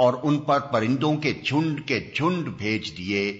اور ان پر پرندوں کے جھنڈ کے جھنڈ بھیج دیے۔